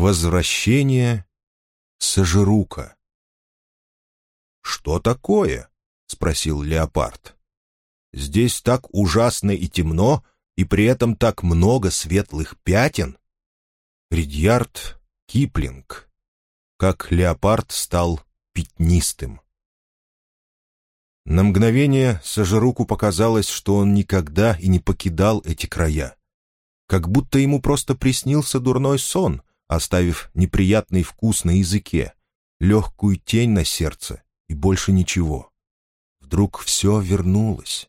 Возвращение Сажирука. «Что такое?» — спросил Леопард. «Здесь так ужасно и темно, и при этом так много светлых пятен». Ридьярд Киплинг. Как леопард стал пятнистым. На мгновение Сажируку показалось, что он никогда и не покидал эти края. Как будто ему просто приснился дурной сон, оставив неприятный вкус на языке, легкую тень на сердце и больше ничего. Вдруг все вернулось.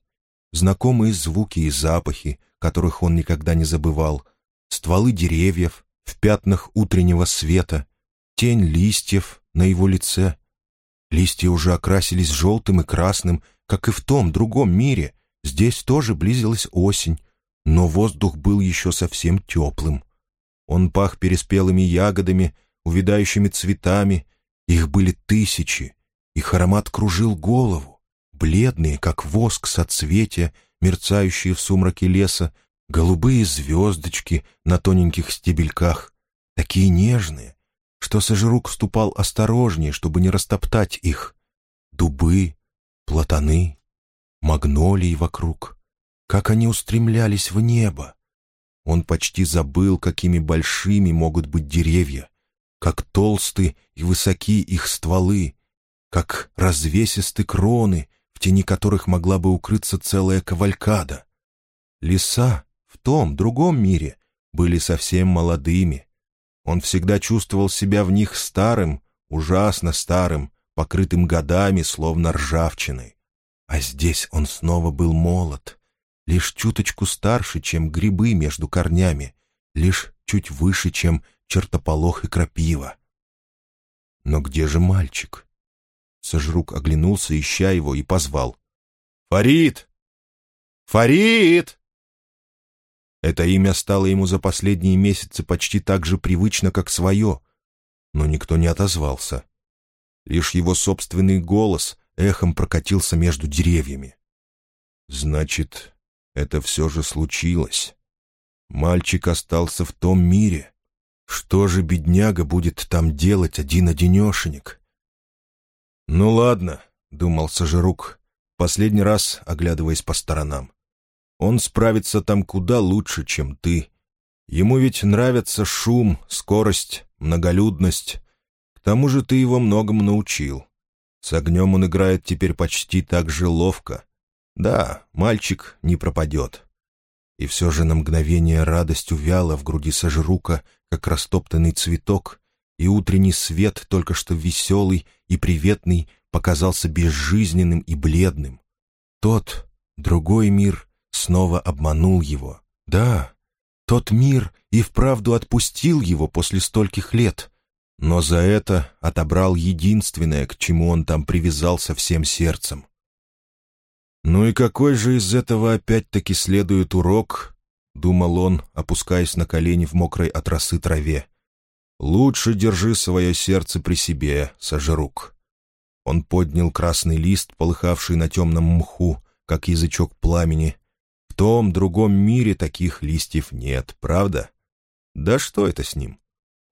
Знакомые звуки и запахи, которых он никогда не забывал, стволы деревьев в пятнах утреннего света, тень листьев на его лице. Листья уже окрасились желтым и красным, как и в том другом мире. Здесь тоже близилась осень, но воздух был еще совсем теплым. Он пах переспелыми ягодами, увядающими цветами. Их были тысячи. Их аромат кружил голову. Бледные, как воск соцветия, мерцающие в сумраке леса, голубые звездочки на тоненьких стебельках, такие нежные, что Сожрук ступал осторожнее, чтобы не растоптать их. Дубы, платаны, магнолии вокруг, как они устремлялись в небо. Он почти забыл, какими большими могут быть деревья, как толсты и высоки их стволы, как развесисты кроны, в тени которых могла бы укрыться целая кавалькада. Леса в том, другом мире были совсем молодыми. Он всегда чувствовал себя в них старым, ужасно старым, покрытым годами, словно ржавчиной. А здесь он снова был молод — лишь чуточку старше, чем грибы между корнями, лишь чуть выше, чем чертополох и крапива. Но где же мальчик? Сожрук оглянулся, ища его, и позвал. «Фарид! Фарид!» Это имя стало ему за последние месяцы почти так же привычно, как свое, но никто не отозвался. Лишь его собственный голос эхом прокатился между деревьями. «Значит, это все же случилось. Мальчик остался в том мире. Что же бедняга будет там делать один-одинешенек? «Ну ладно», — думал Сажирук, последний раз оглядываясь по сторонам. «Он справится там куда лучше, чем ты. Ему ведь нравится шум, скорость, многолюдность. К тому же ты его многому научил. С огнем он играет теперь почти так же ловко. Да, мальчик не пропадет. И все же на мгновение радость увяла в груди сожрука, как растоптанный цветок, и утренний свет, только что веселый и приветный, показался безжизненным и бледным. Тот, другой мир, снова обманул его. Да, тот мир и вправду отпустил его после стольких лет, но за это отобрал единственное, к чему он там привязался всем сердцем. «Ну и какой же из этого опять-таки следует урок?» — думал он, опускаясь на колени в мокрой от росы траве. «Лучше держи свое сердце при себе, сожрук». Он поднял красный лист, полыхавший на темном мху, как язычок пламени. В том другом мире таких листьев нет, правда? Да что это с ним?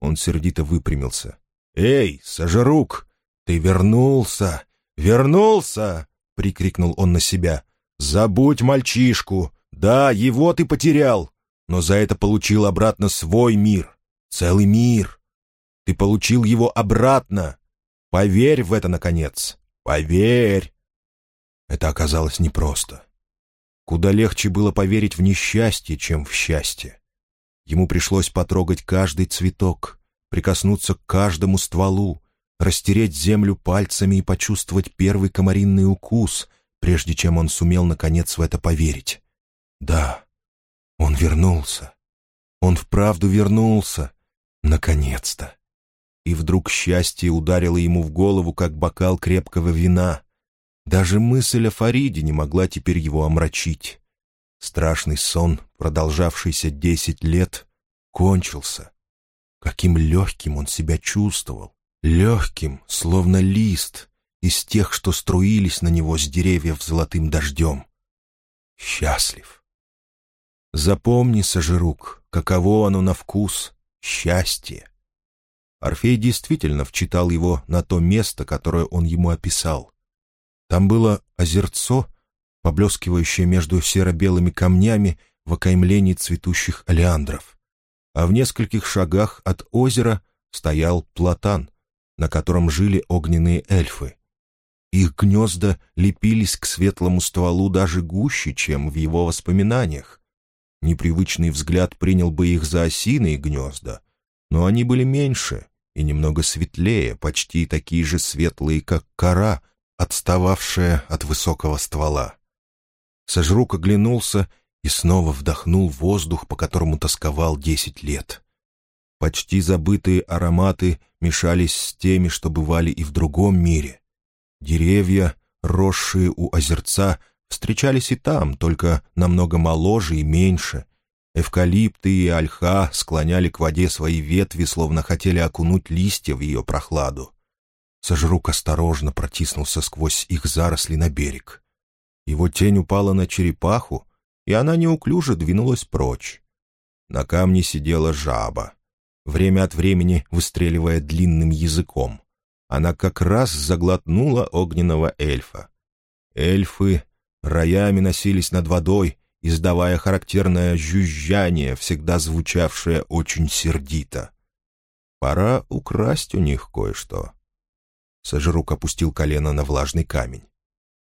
Он сердито выпрямился. «Эй, сожрук, ты вернулся! Вернулся!» Прикрикнул он на себя. «Забудь мальчишку! Да, его ты потерял, но за это получил обратно свой мир, целый мир. Ты получил его обратно. Поверь в это, наконец. Поверь!» Это оказалось непросто. Куда легче было поверить в несчастье, чем в счастье. Ему пришлось потрогать каждый цветок, прикоснуться к каждому стволу, растереть землю пальцами и почувствовать первый комаринный укус, прежде чем он сумел, наконец, в это поверить. Да, он вернулся. Он вправду вернулся. Наконец-то. И вдруг счастье ударило ему в голову, как бокал крепкого вина. Даже мысль о Фариде не могла теперь его омрачить. Страшный сон, продолжавшийся десять лет, кончился. Каким легким он себя чувствовал легким, словно лист, из тех, что струились на него с деревьев золотым дождем. Счастлив. Запомни, Сажирук, каково оно на вкус — счастье. Орфей действительно вчитал его на то место, которое он ему описал. Там было озерцо, поблескивающее между серо-белыми камнями в окаймлении цветущих олеандров. А в нескольких шагах от озера стоял платан, на котором жили огненные эльфы. Их гнезда лепились к светлому стволу даже гуще, чем в его воспоминаниях. Непривычный взгляд принял бы их за осиные гнезда, но они были меньше и немного светлее, почти такие же светлые, как кора, отстававшая от высокого ствола. Сожрук оглянулся и снова вдохнул воздух, по которому тосковал десять лет. Почти забытые ароматы мешались с теми, что бывали и в другом мире. Деревья, росшие у озерца, встречались и там, только намного моложе и меньше. Эвкалипты и ольха склоняли к воде свои ветви, словно хотели окунуть листья в ее прохладу. Сожрук осторожно протиснулся сквозь их заросли на берег. Его тень упала на черепаху, и она неуклюже двинулась прочь. На камне сидела жаба, время от времени выстреливая длинным языком она как раз заглотнула огненного эльфа. Эльфы роями носились над водой, издавая характерное жужжание, всегда звучавшее очень сердито. Пора украсть у них кое-что. Сожрук опустил колено на влажный камень.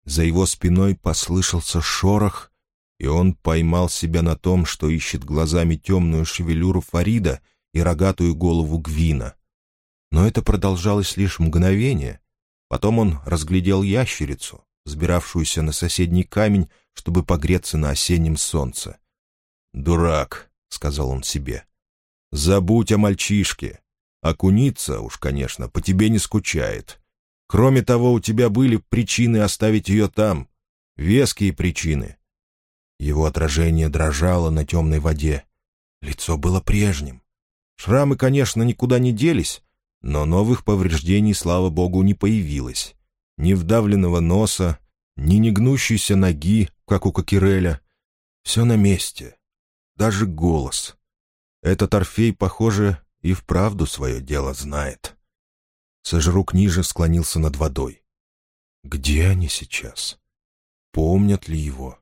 За его спиной послышался шорох, и он поймал себя на том, что ищет глазами темную шевелюру Фарида и рогатую голову Гвина — но это продолжалось лишь мгновение. Потом он разглядел ящерицу, сбиравшуюся на соседний камень, чтобы погреться на осеннем солнце. «Дурак», — сказал он себе. «Забудь о мальчишке. Окуниться уж, конечно, по тебе не скучает. Кроме того, у тебя были причины оставить ее там. Веские причины». Его отражение дрожало на темной воде. Лицо было прежним. Шрамы, конечно, никуда не делись, но новых повреждений, слава богу, не появилось. Ни вдавленного носа, ни негнущейся ноги, как у Кокиреля. Все на месте. Даже голос. Этот Орфей, похоже, и вправду свое дело знает. Сожрук ниже склонился над водой. Где они сейчас? Помнят ли его?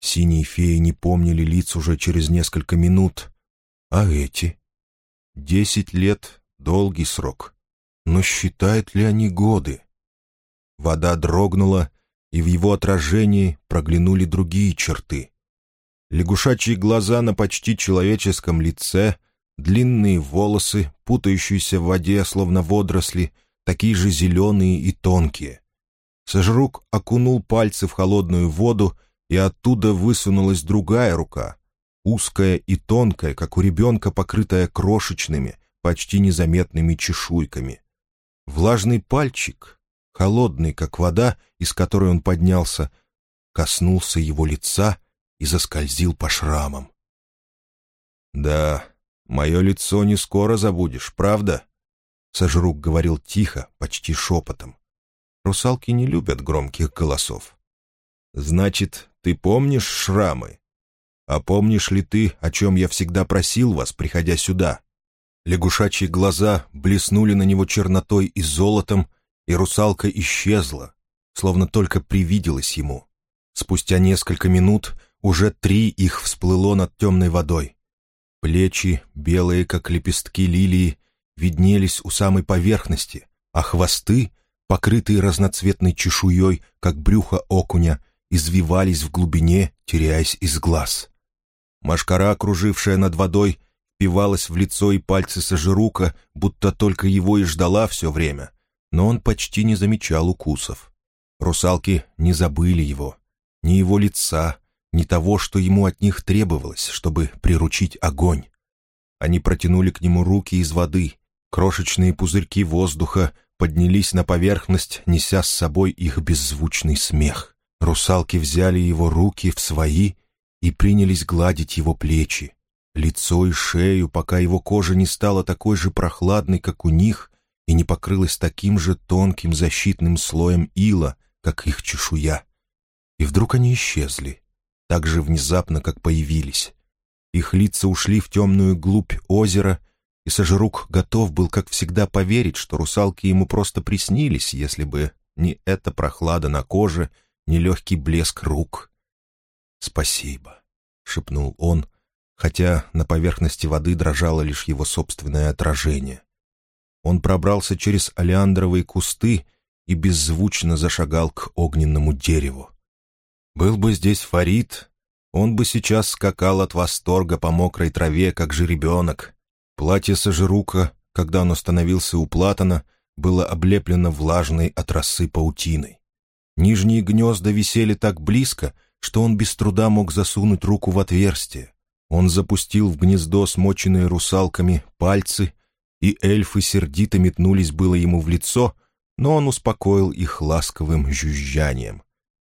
Синие феи не помнили лиц уже через несколько минут. А эти? Десять лет Долгий срок. Но считают ли они годы? Вода дрогнула, и в его отражении проглянули другие черты. Лягушачьи глаза на почти человеческом лице, длинные волосы, путающиеся в воде, словно водоросли, такие же зеленые и тонкие. Сожрук окунул пальцы в холодную воду, и оттуда высунулась другая рука, узкая и тонкая, как у ребенка, покрытая крошечными, почти незаметными чешуйками. Влажный пальчик, холодный, как вода, из которой он поднялся, коснулся его лица и заскользил по шрамам. «Да, мое лицо не скоро забудешь, правда?» Сожрук говорил тихо, почти шепотом. Русалки не любят громких голосов. «Значит, ты помнишь шрамы? А помнишь ли ты, о чем я всегда просил вас, приходя сюда?» Лягушачьи глаза блеснули на него чернотой и золотом, и русалка исчезла, словно только привиделась ему. Спустя несколько минут уже три их всплыло над темной водой. Плечи, белые, как лепестки лилии, виднелись у самой поверхности, а хвосты, покрытые разноцветной чешуей, как брюхо окуня, извивались в глубине, теряясь из глаз. Машкара, окружившая над водой, впивалась в лицо и пальцы Сажирука, будто только его и ждала все время, но он почти не замечал укусов. Русалки не забыли его, ни его лица, ни того, что ему от них требовалось, чтобы приручить огонь. Они протянули к нему руки из воды, крошечные пузырьки воздуха поднялись на поверхность, неся с собой их беззвучный смех. Русалки взяли его руки в свои и принялись гладить его плечи, лицо и шею, пока его кожа не стала такой же прохладной, как у них, и не покрылась таким же тонким защитным слоем ила, как их чешуя. И вдруг они исчезли, так же внезапно, как появились. Их лица ушли в темную глубь озера, и Сожрук готов был, как всегда, поверить, что русалки ему просто приснились, если бы не эта прохлада на коже, не легкий блеск рук. «Спасибо», — шепнул он, хотя на поверхности воды дрожало лишь его собственное отражение. Он пробрался через олеандровые кусты и беззвучно зашагал к огненному дереву. Был бы здесь Фарид, он бы сейчас скакал от восторга по мокрой траве, как жеребенок. Платье Сажирука, когда он остановился у Платона, было облеплено влажной от росы паутиной. Нижние гнезда висели так близко, что он без труда мог засунуть руку в отверстие. Он запустил в гнездо смоченные русалками пальцы, и эльфы сердито метнулись было ему в лицо, но он успокоил их ласковым жужжанием.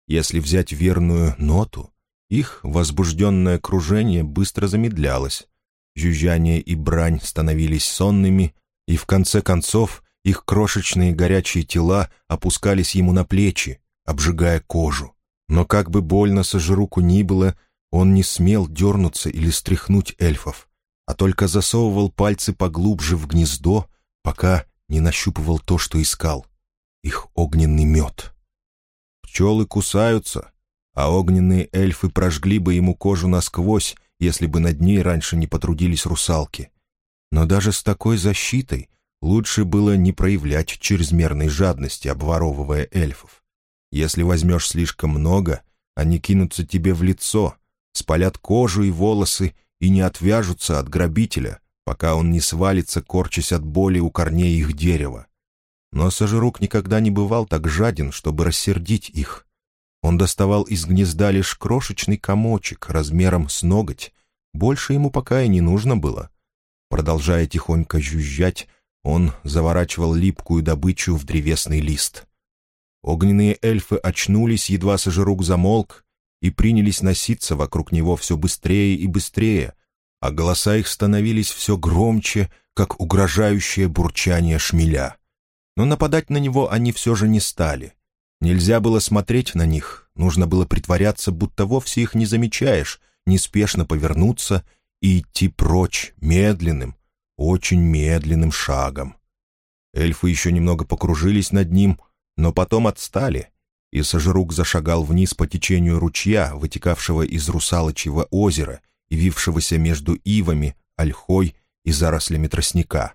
Если взять верную ноту, их возбужденное кружение быстро замедлялось. Жужжание и брань становились сонными, и в конце концов их крошечные горячие тела опускались ему на плечи, обжигая кожу. Но как бы больно сожруку ни было, он не смел дернуться или стряхнуть эльфов, а только засовывал пальцы поглубже в гнездо, пока не нащупывал то, что искал — их огненный мед. Пчелы кусаются, а огненные эльфы прожгли бы ему кожу насквозь, если бы над ней раньше не потрудились русалки. Но даже с такой защитой лучше было не проявлять чрезмерной жадности, обворовывая эльфов. Если возьмешь слишком много, они кинутся тебе в лицо, спалят кожу и волосы и не отвяжутся от грабителя, пока он не свалится, корчась от боли у корней их дерева. Но Сожирук никогда не бывал так жаден, чтобы рассердить их. Он доставал из гнезда лишь крошечный комочек размером с ноготь. Больше ему пока и не нужно было. Продолжая тихонько жужжать, он заворачивал липкую добычу в древесный лист. Огненные эльфы очнулись, едва Сожирук замолк, и принялись носиться вокруг него все быстрее и быстрее, а голоса их становились все громче, как угрожающее бурчание шмеля. Но нападать на него они все же не стали — Нельзя было смотреть на них, нужно было притворяться, будто вовсе их не замечаешь, неспешно повернуться и идти прочь медленным, очень медленным шагом. Эльфы еще немного покружились над ним, но потом отстали, и Сожрук зашагал вниз по течению ручья, вытекавшего из русалочьего озера и вившегося между ивами, ольхой и зарослями тростника.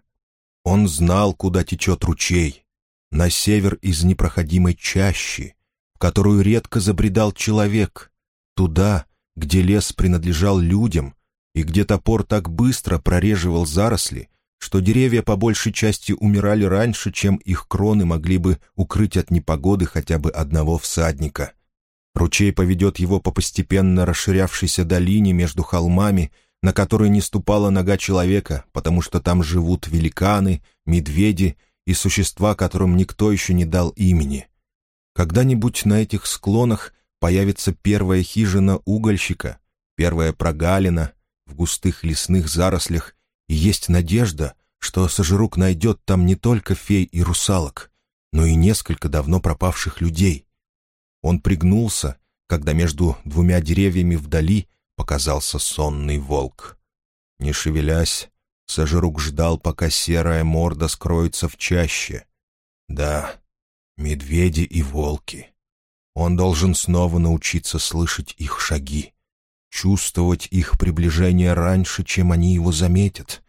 Он знал, куда течет ручей, на север из непроходимой чащи, в которую редко забредал человек, туда, где лес принадлежал людям и где топор так быстро прореживал заросли, что деревья по большей части умирали раньше, чем их кроны могли бы укрыть от непогоды хотя бы одного всадника. Ручей поведет его по постепенно расширявшейся долине между холмами, на которой не ступала нога человека, потому что там живут великаны, медведи и существа, которым никто еще не дал имени. Когда-нибудь на этих склонах появится первая хижина угольщика, первая прогалина в густых лесных зарослях, и есть надежда, что Сожрук найдет там не только фей и русалок, но и несколько давно пропавших людей. Он пригнулся, когда между двумя деревьями вдали показался сонный волк. Не шевелясь, Сожрук ждал, пока серая морда скроется в чаще. Да, медведи и волки. Он должен снова научиться слышать их шаги, чувствовать их приближение раньше, чем они его заметят,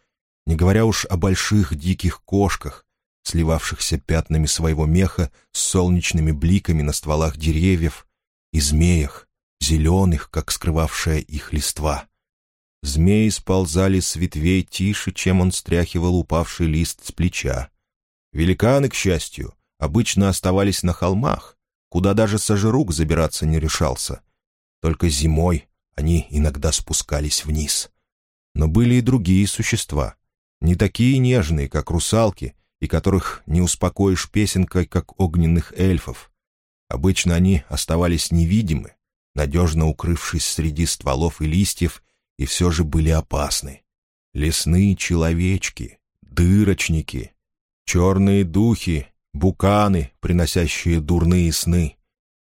не говоря уж о больших диких кошках, сливавшихся пятнами своего меха с солнечными бликами на стволах деревьев, и змеях, зеленых, как скрывавшая их листва. Змеи сползали с ветвей тише, чем он стряхивал упавший лист с плеча. Великаны, к счастью, обычно оставались на холмах, куда даже сожрук забираться не решался. Только зимой они иногда спускались вниз. Но были и другие существа, не такие нежные, как русалки, и которых не успокоишь песенкой, как огненных эльфов. Обычно они оставались невидимы, надежно укрывшись среди стволов и листьев и все же были опасны. Лесные человечки, дырочники, черные духи, буканы, приносящие дурные сны.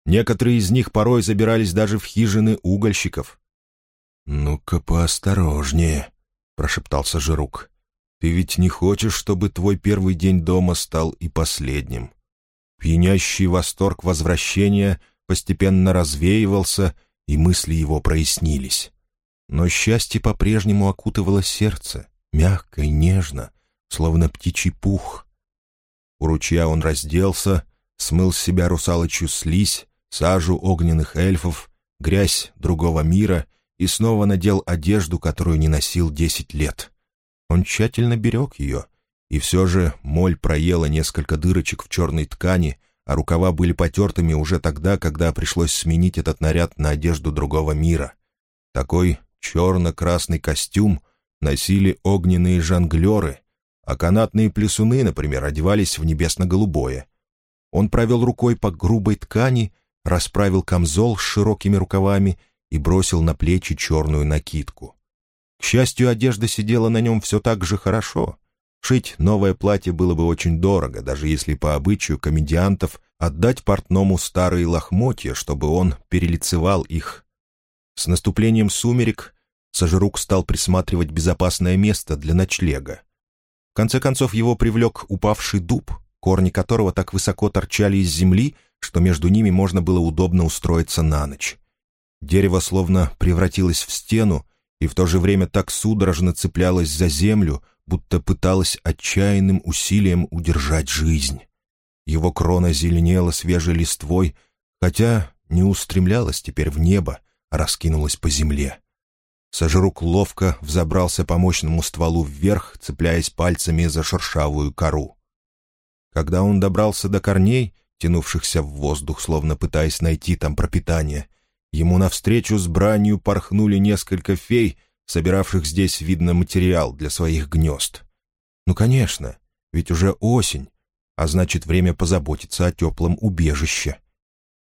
Некоторые из них порой забирались даже в хижины угольщиков. «Ну-ка поосторожнее», — прошептался Жирук. Ты ведь не хочешь, чтобы твой первый день дома стал и последним. Пьянящий восторг возвращения постепенно развеивался, и мысли его прояснились. Но счастье по-прежнему окутывало сердце, мягко и нежно, словно птичий пух. У ручья он разделся, смыл с себя русалочью слизь, сажу огненных эльфов, грязь другого мира и снова надел одежду, которую не носил десять лет. Он тщательно берег ее, и все же моль проела несколько дырочек в черной ткани, а рукава были потертыми уже тогда, когда пришлось сменить этот наряд на одежду другого мира. Такой черно-красный костюм носили огненные жонглеры, а канатные плесуны, например, одевались в небесно-голубое. Он провел рукой по грубой ткани, расправил камзол с широкими рукавами и бросил на плечи черную накидку. К счастью, одежда сидела на нем все так же хорошо. Шить новое платье было бы очень дорого, даже если по обычаю комедиантов отдать портному старые лохмотья, чтобы он перелицевал их. С наступлением сумерек Сажирук стал присматривать безопасное место для ночлега. В конце концов его привлек упавший дуб, корни которого так высоко торчали из земли, что между ними можно было удобно устроиться на ночь. Дерево словно превратилось в стену и в то же время так судорожно цеплялось за землю, будто пыталось отчаянным усилием удержать жизнь. Его крона зеленела свежей листвой, хотя не устремлялась теперь в небо, а раскинулась по земле. Сожрук ловко взобрался по мощному стволу вверх, цепляясь пальцами за шершавую кору. Когда он добрался до корней, тянувшихся в воздух, словно пытаясь найти там пропитание, ему навстречу с бранью порхнули несколько фей, собиравших здесь, видно, материал для своих гнезд. Ну, конечно, ведь уже осень, а значит, время позаботиться о теплом убежище.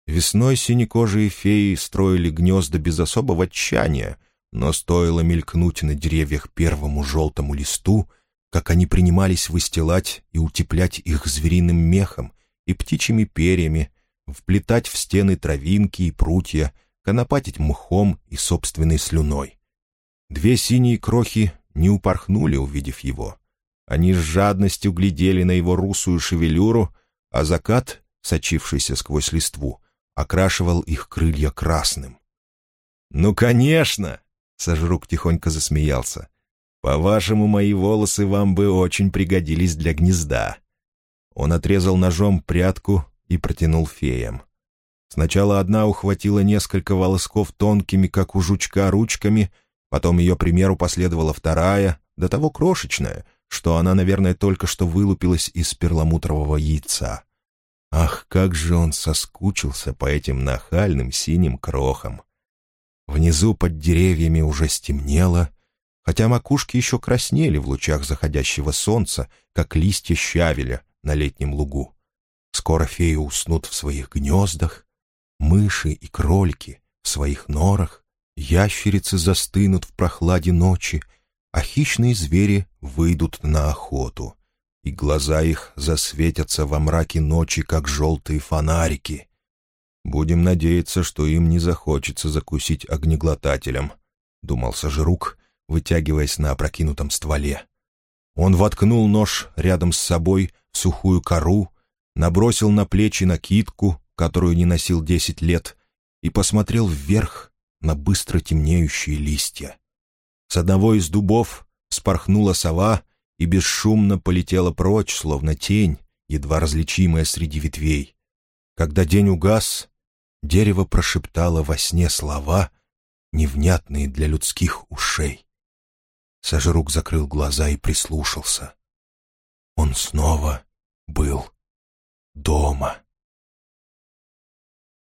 Весной синекожие феи строили гнезда без особого тщания, но стоило мелькнуть на деревьях первому желтому листу, как они принимались выстилать и утеплять их звериным мехом и птичьими перьями, вплетать в стены травинки и прутья, конопатить мхом и собственной слюной. Две синие крохи не упорхнули, увидев его. Они с жадностью глядели на его русую шевелюру, а закат, сочившийся сквозь листву, окрашивал их крылья красным. «Ну, конечно!» — Сожрук тихонько засмеялся. «По-вашему, мои волосы вам бы очень пригодились для гнезда». Он отрезал ножом прядку и протянул феям. Сначала одна ухватила несколько волосков тонкими, как у жучка, ручками, потом ее примеру последовала вторая, до того крошечная, что она, наверное, только что вылупилась из перламутрового яйца. Ах, как же он соскучился по этим нахальным синим крохам! Внизу под деревьями уже стемнело, хотя макушки еще краснели в лучах заходящего солнца, как листья щавеля на летнем лугу. Скоро феи уснут в своих гнездах, мыши и кролики в своих норах, ящерицы застынут в прохладе ночи, а хищные звери выйдут на охоту, и глаза их засветятся во мраке ночи, как желтые фонарики. Будем надеяться, что им не захочется закусить огнеглотателем, — думал Сожрук, вытягиваясь на опрокинутом стволе. Он воткнул нож рядом с собой в сухую кору, набросил на плечи накидку, которую не носил десять лет, и посмотрел вверх на быстро темнеющие листья. С одного из дубов спорхнула сова и бесшумно полетела прочь, словно тень, едва различимая среди ветвей. Когда день угас, дерево прошептало во сне слова, невнятные для людских ушей. Сожрук закрыл глаза и прислушался. Он снова был дома.